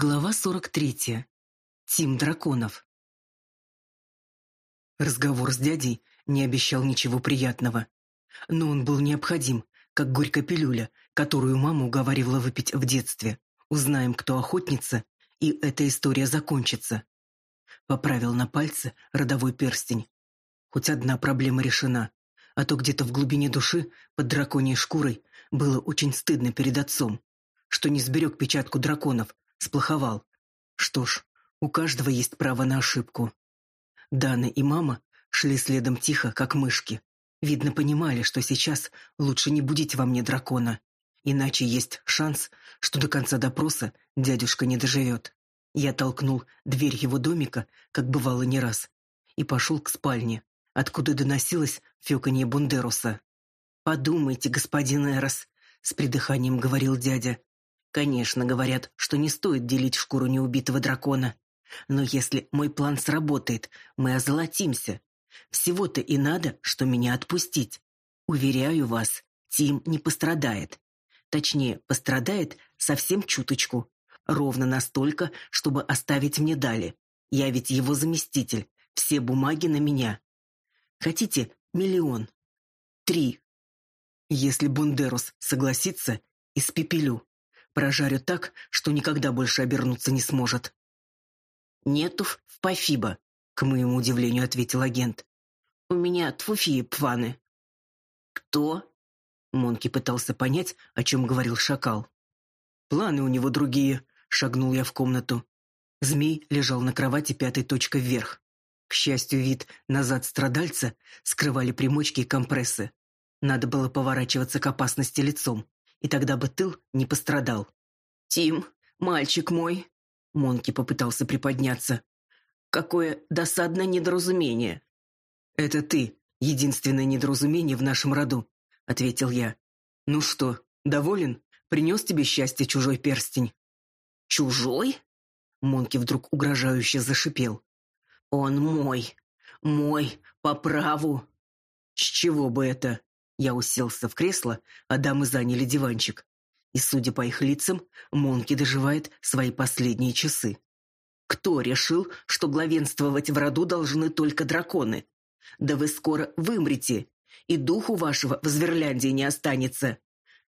Глава 43. Тим драконов. Разговор с дядей не обещал ничего приятного. Но он был необходим, как горькая пилюля, которую мама уговаривала выпить в детстве. Узнаем, кто охотница, и эта история закончится. Поправил на пальце родовой перстень. Хоть одна проблема решена, а то где-то в глубине души, под драконьей шкурой, было очень стыдно перед отцом, что не сберег печатку драконов, сплоховал. Что ж, у каждого есть право на ошибку. Дана и мама шли следом тихо, как мышки. Видно, понимали, что сейчас лучше не будить во мне дракона. Иначе есть шанс, что до конца допроса дядюшка не доживет. Я толкнул дверь его домика, как бывало не раз, и пошел к спальне, откуда доносилось фёканье Бундеруса. «Подумайте, господин Эрос», — с придыханием говорил дядя, Конечно, говорят, что не стоит делить шкуру неубитого дракона. Но если мой план сработает, мы озолотимся. Всего-то и надо, что меня отпустить. Уверяю вас, Тим не пострадает. Точнее, пострадает совсем чуточку. Ровно настолько, чтобы оставить мне дали. Я ведь его заместитель. Все бумаги на меня. Хотите миллион? Три. Если Бундерус согласится, испепелю. Прожарю так, что никогда больше обернуться не сможет. Нету в Пафиба, к моему удивлению ответил агент. У меня тфуфии пваны. Кто? Монки пытался понять, о чем говорил шакал. Планы у него другие, шагнул я в комнату. Змей лежал на кровати пятой точкой вверх. К счастью, вид назад страдальца скрывали примочки и компрессы. Надо было поворачиваться к опасности лицом и тогда бы тыл не пострадал. «Тим, мальчик мой!» Монки попытался приподняться. «Какое досадное недоразумение!» «Это ты, единственное недоразумение в нашем роду», — ответил я. «Ну что, доволен? Принес тебе счастье чужой перстень?» «Чужой?» Монки вдруг угрожающе зашипел. «Он мой! Мой! По праву!» «С чего бы это?» Я уселся в кресло, а дамы заняли диванчик. И, судя по их лицам, Монки доживает свои последние часы. Кто решил, что главенствовать в роду должны только драконы? Да вы скоро вымрете, и духу вашего в Зверляндии не останется.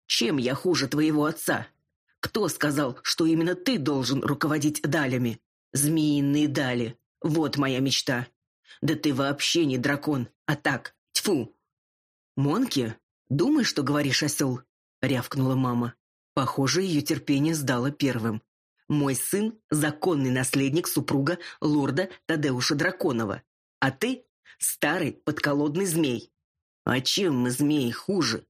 Чем я хуже твоего отца? Кто сказал, что именно ты должен руководить далями? Змеиные дали. Вот моя мечта. Да ты вообще не дракон, а так, тьфу, «Монки, думай, что говоришь, осел!» — рявкнула мама. Похоже, ее терпение сдало первым. «Мой сын — законный наследник супруга лорда Тадеуша Драконова, а ты — старый подколодный змей. А чем мы, змеи, хуже?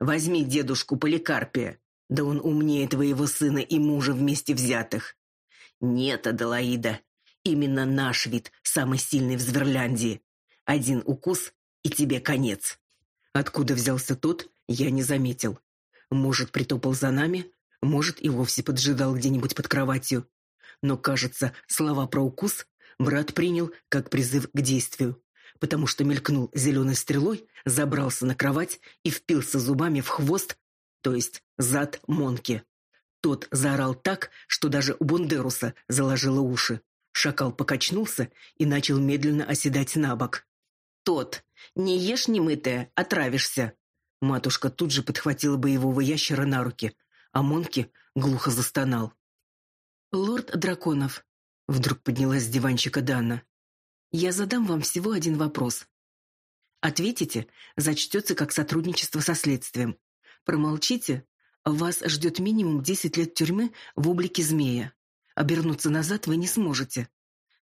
Возьми дедушку Поликарпия, да он умнее твоего сына и мужа вместе взятых. Нет, Аделаида, именно наш вид самый сильный в Зверляндии. Один укус — и тебе конец. Откуда взялся тот, я не заметил. Может, притопал за нами, может, и вовсе поджидал где-нибудь под кроватью. Но, кажется, слова про укус брат принял как призыв к действию, потому что мелькнул зеленой стрелой, забрался на кровать и впился зубами в хвост, то есть зад Монки. Тот заорал так, что даже у Бондеруса заложило уши. Шакал покачнулся и начал медленно оседать на бок. Тот, не ешь немытое, отравишься. Матушка тут же подхватила боевого ящера на руки, а Монки глухо застонал. «Лорд Драконов», — вдруг поднялась с диванчика Дана, — «я задам вам всего один вопрос. Ответите, зачтется как сотрудничество со следствием. Промолчите, вас ждет минимум десять лет тюрьмы в облике змея. Обернуться назад вы не сможете.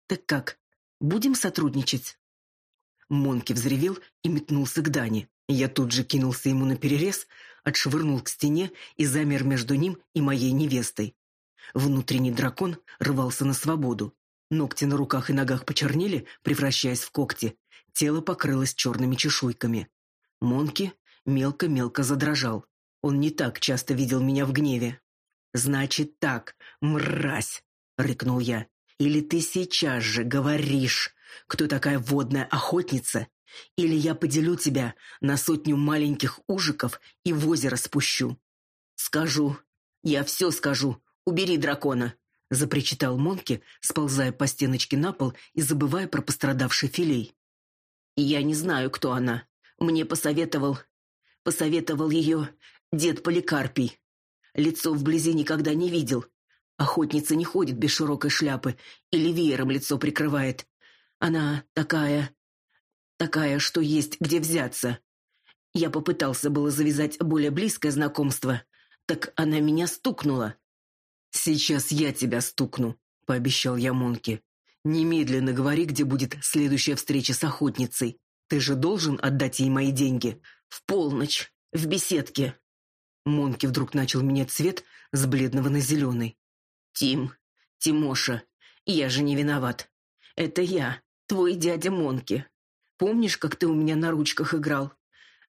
Так как, будем сотрудничать?» Монки взревел и метнулся к Дане. Я тут же кинулся ему на перерез, отшвырнул к стене и замер между ним и моей невестой. Внутренний дракон рвался на свободу. Ногти на руках и ногах почернели, превращаясь в когти. Тело покрылось черными чешуйками. Монки мелко-мелко задрожал. Он не так часто видел меня в гневе. «Значит так, мразь!» — рыкнул я. «Или ты сейчас же говоришь, кто такая водная охотница, или я поделю тебя на сотню маленьких ужиков и в озеро спущу. Скажу. Я все скажу. Убери дракона. — запричитал Монки, сползая по стеночке на пол и забывая про пострадавший филей. «Я не знаю, кто она. Мне посоветовал... Посоветовал ее дед Поликарпий. Лицо вблизи никогда не видел. Охотница не ходит без широкой шляпы или веером лицо прикрывает. Она такая... такая, что есть где взяться. Я попытался было завязать более близкое знакомство, так она меня стукнула. «Сейчас я тебя стукну», — пообещал я Монке. «Немедленно говори, где будет следующая встреча с охотницей. Ты же должен отдать ей мои деньги. В полночь, в беседке». Монки вдруг начал менять цвет с бледного на зеленый. «Тим, Тимоша, я же не виноват. Это я, твой дядя Монки. Помнишь, как ты у меня на ручках играл?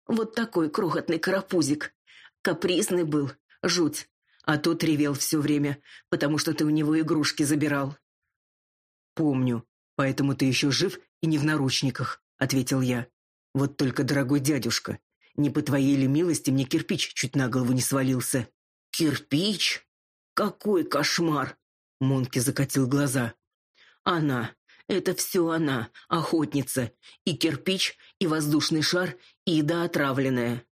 Вот такой крохотный карапузик. Капризный был, жуть. А тот ревел все время, потому что ты у него игрушки забирал. «Помню, поэтому ты еще жив и не в наручниках», — ответил я. «Вот только, дорогой дядюшка, не по твоей ли милости мне кирпич чуть на голову не свалился». «Кирпич? Какой кошмар!» Монки закатил глаза. «Она, это все она, охотница. И кирпич, и воздушный шар, и еда отравленная.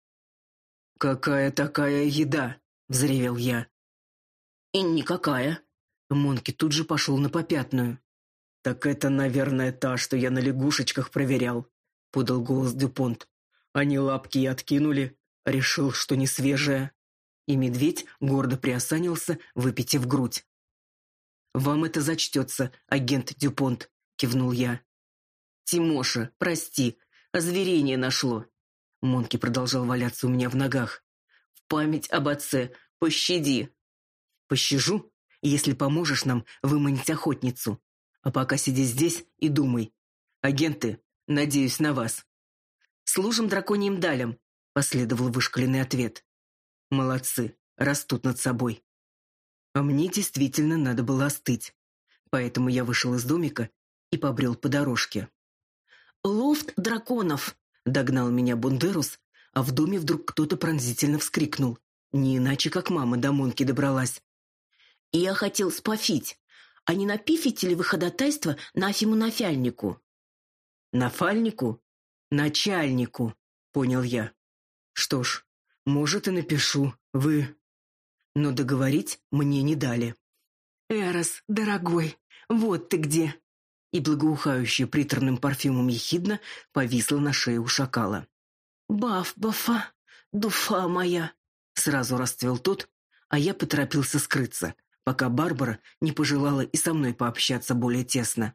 «Какая такая еда?» — взревел я. «И никакая». Монки тут же пошел на попятную. «Так это, наверное, та, что я на лягушечках проверял», — подал голос Дюпонт. «Они лапки и откинули. Решил, что не свежая». И медведь гордо приосанился, выпитив грудь. «Вам это зачтется, агент Дюпонт кивнул я. Тимоша, прости, озверение нашло. Монки продолжал валяться у меня в ногах. В память об отце, пощади. Пощажу, если поможешь нам выманить охотницу. А пока сиди здесь и думай. Агенты, надеюсь на вас. Служим драконьим далям, последовал вышкаленный ответ. Молодцы, растут над собой. А мне действительно надо было остыть. Поэтому я вышел из домика и побрел по дорожке. «Лофт драконов!» — догнал меня Бундерус, а в доме вдруг кто-то пронзительно вскрикнул. Не иначе, как мама до Монки добралась. «Я хотел спофить. А не напифите ли вы ходатайство на Афиму Нафяльнику?» «Нафальнику? Начальнику», — понял я. «Что ж, может, и напишу. Вы...» Но договорить мне не дали. «Эрос, дорогой, вот ты где!» И благоухающая приторным парфюмом ехидна повисла на шее у шакала. «Баф, бафа, дуфа моя!» Сразу расцвел тот, а я поторопился скрыться, пока Барбара не пожелала и со мной пообщаться более тесно.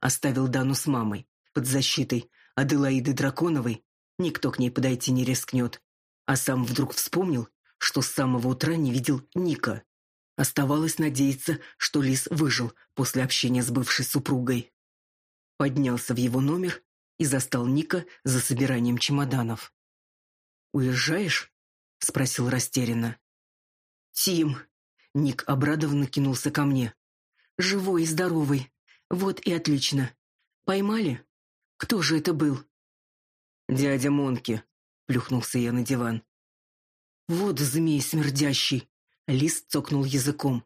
Оставил Дану с мамой, под защитой Аделаиды Драконовой, никто к ней подойти не рискнет, а сам вдруг вспомнил, что с самого утра не видел Ника. Оставалось надеяться, что Лис выжил после общения с бывшей супругой. Поднялся в его номер и застал Ника за собиранием чемоданов. «Уезжаешь?» — спросил растерянно. «Тим!» — Ник обрадованно кинулся ко мне. «Живой и здоровый. Вот и отлично. Поймали? Кто же это был?» «Дядя Монки», — плюхнулся я на диван. «Вот змей смердящий!» Лис цокнул языком.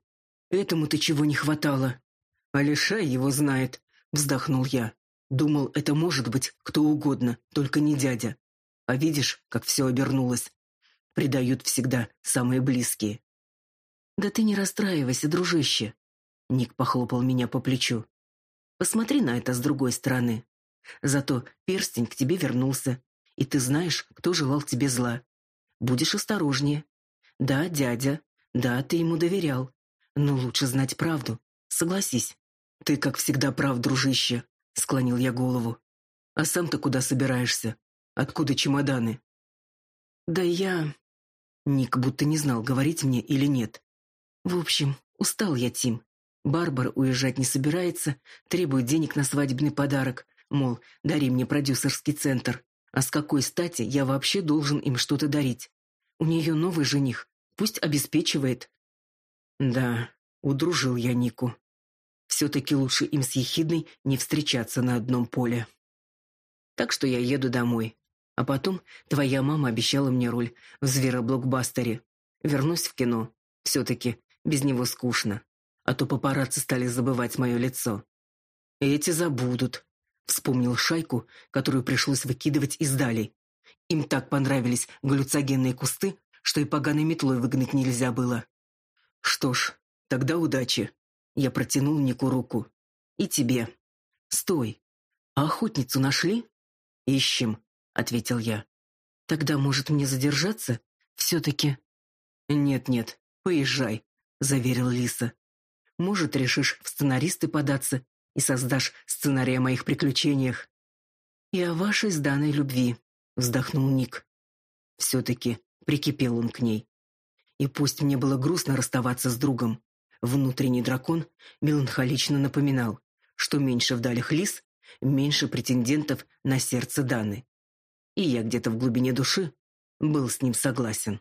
Этому-то чего не хватало. Алишай его знает, вздохнул я. Думал, это может быть кто угодно, только не дядя. А видишь, как все обернулось. Предают всегда самые близкие. Да ты не расстраивайся, дружище. Ник похлопал меня по плечу. Посмотри на это с другой стороны. Зато перстень к тебе вернулся, и ты знаешь, кто желал тебе зла. Будешь осторожнее. Да, дядя, да, ты ему доверял. Но лучше знать правду. Согласись. Ты, как всегда, прав, дружище, склонил я голову. А сам-то куда собираешься? Откуда чемоданы? Да я... Ник будто не знал, говорить мне или нет. В общем, устал я, Тим. Барбара уезжать не собирается, требует денег на свадебный подарок, мол, дари мне продюсерский центр. А с какой стати я вообще должен им что-то дарить? У нее новый жених, Пусть обеспечивает. Да, удружил я Нику. Все-таки лучше им с Ехидной не встречаться на одном поле. Так что я еду домой. А потом твоя мама обещала мне роль в звероблокбастере. Вернусь в кино. Все-таки без него скучно. а то папарацци стали забывать мое лицо. Эти забудут. Вспомнил шайку, которую пришлось выкидывать из далей. Им так понравились галлюцогенные кусты, что и поганой метлой выгнать нельзя было. Что ж, тогда удачи. Я протянул Нику руку. И тебе. Стой. А охотницу нашли? Ищем, ответил я. Тогда, может, мне задержаться? Все-таки... Нет-нет, поезжай, заверил Лиса. Может, решишь в сценаристы податься и создашь сценарий о моих приключениях. И о вашей сданной любви, вздохнул Ник. Все-таки прикипел он к ней. И пусть мне было грустно расставаться с другом, внутренний дракон меланхолично напоминал, что меньше в далях лис, меньше претендентов на сердце Даны. И я где-то в глубине души был с ним согласен.